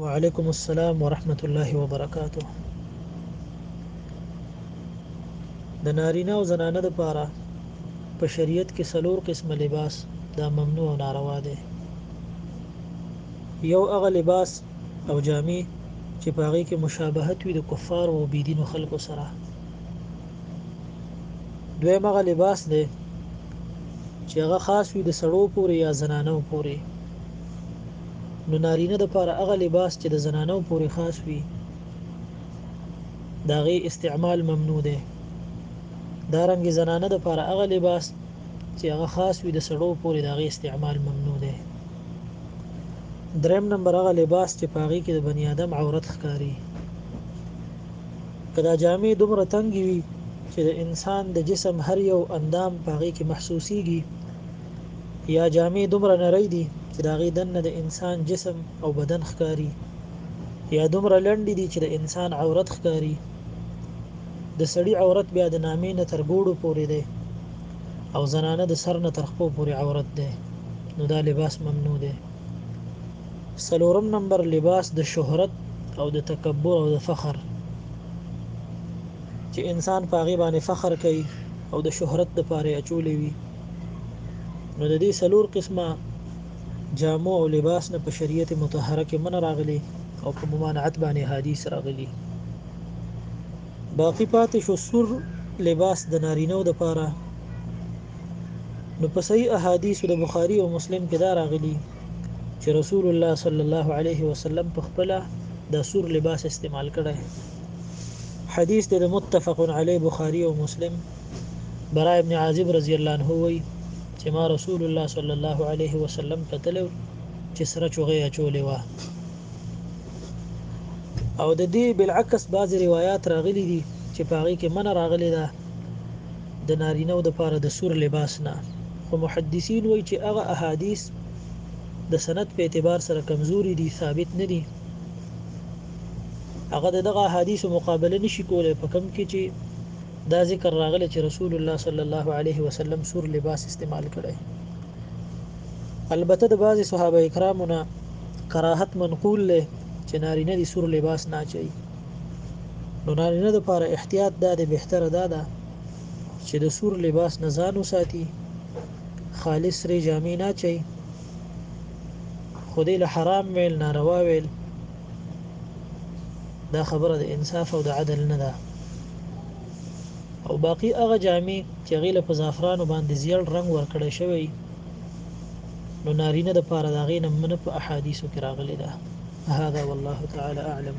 وعلیکم السلام ورحمت الله وبرکاته د نارینه او زنانه لپاره په شریعت کې څلور قسمه لباس دا ممنوع او ناروا دی یو هغه لباس او جامې چې په هغه کې مشابهت وي د کفار او بيدینو خلکو سره دویم هغه لباس دی چې هغه خاص وي د سړو پورې یا زنانو پورې نو نارینه د پاره هغه لباس چې د زنانو پورې خاص وي دا غي استعمال ممنوع دی دا رنګ زنانه د پاره هغه لباس چې هغه خاص وي د سړو پورې دا غي استعمال ممنوع دی دریم نمبر هغه لباس چې پاغي کې د بنی آدم عورت ښکاری کدا جامې دومره تنګي وي چې د انسان د جسم هر یو اندام پاغي کې محسوسيږي یا جامې دومره نرۍ دي چې د هغې دننه د انسان جسم او بدن ښکاري یا دومره لنډې دي چې د انسان عورت ښکاري د سړي عورت بیا د نامې نه تر ګوړو پورې دی او زنانه د سر نه تر خپو پورې عورت دی نو دا لباس ممنوع دی سلورم نمبر لباس د شهرت او د تکبر او د فخر چې انسان په هغه باندې فخر کوي او د شهرت لپاره اچولې وي نو د دې سلور قسمه جامو او لباس نه په شریعت متطهره کې من راغلي او په ممانعت باندې حدیث راغلي باقی پاتې شو سور لباس د نارینه او د پاره نو په صحیح احادیث د بخاری او مسلم کې دا راغلي چې رسول الله صلی الله علیه وسلم په خپل د سور لباس استعمال کړي حدیث د متفق علی بخاری او مسلم برا ابن عازب رضی الله عنه وایي چې ما رسول الله صلی الله علیه وسلم کتلو چې سره چوغې اچولې وه او د دې بالعکس بعض روایت راغلي دي چې پاغي کې من راغلي ده د نارینه او د پاره د سور لباس نه خو محدثین وایي چې هغه احادیث د سند په اعتبار سره کمزوري دي ثابت نه دي هغه دغه احادیث مقابله نشي کولای په کم کې چې دا ذکر راغلی چې رسول الله صلی الله علیه وسلم سور لباس استعمال کړی البته د بعضی صحابه کرامو نه کراهت منقول له چې نارینه دي سور لباس نه چي نو نارینه د لپاره احتیاط دا دی بهتره دا ده چې د سور لباس نه ځان وساتي خالص ری جامې نه چي خو دې له حرام ویل ناروا ویل دا خبره د انصاف او د عدل نه ده او باقی هغه جامې چې غیله په زعفرانو باندې زیړ رنگ ورکړی شوی نو نارینه د پاره دا غینه من په احادیثو کې راغلی ده هذا والله تعالی اعلم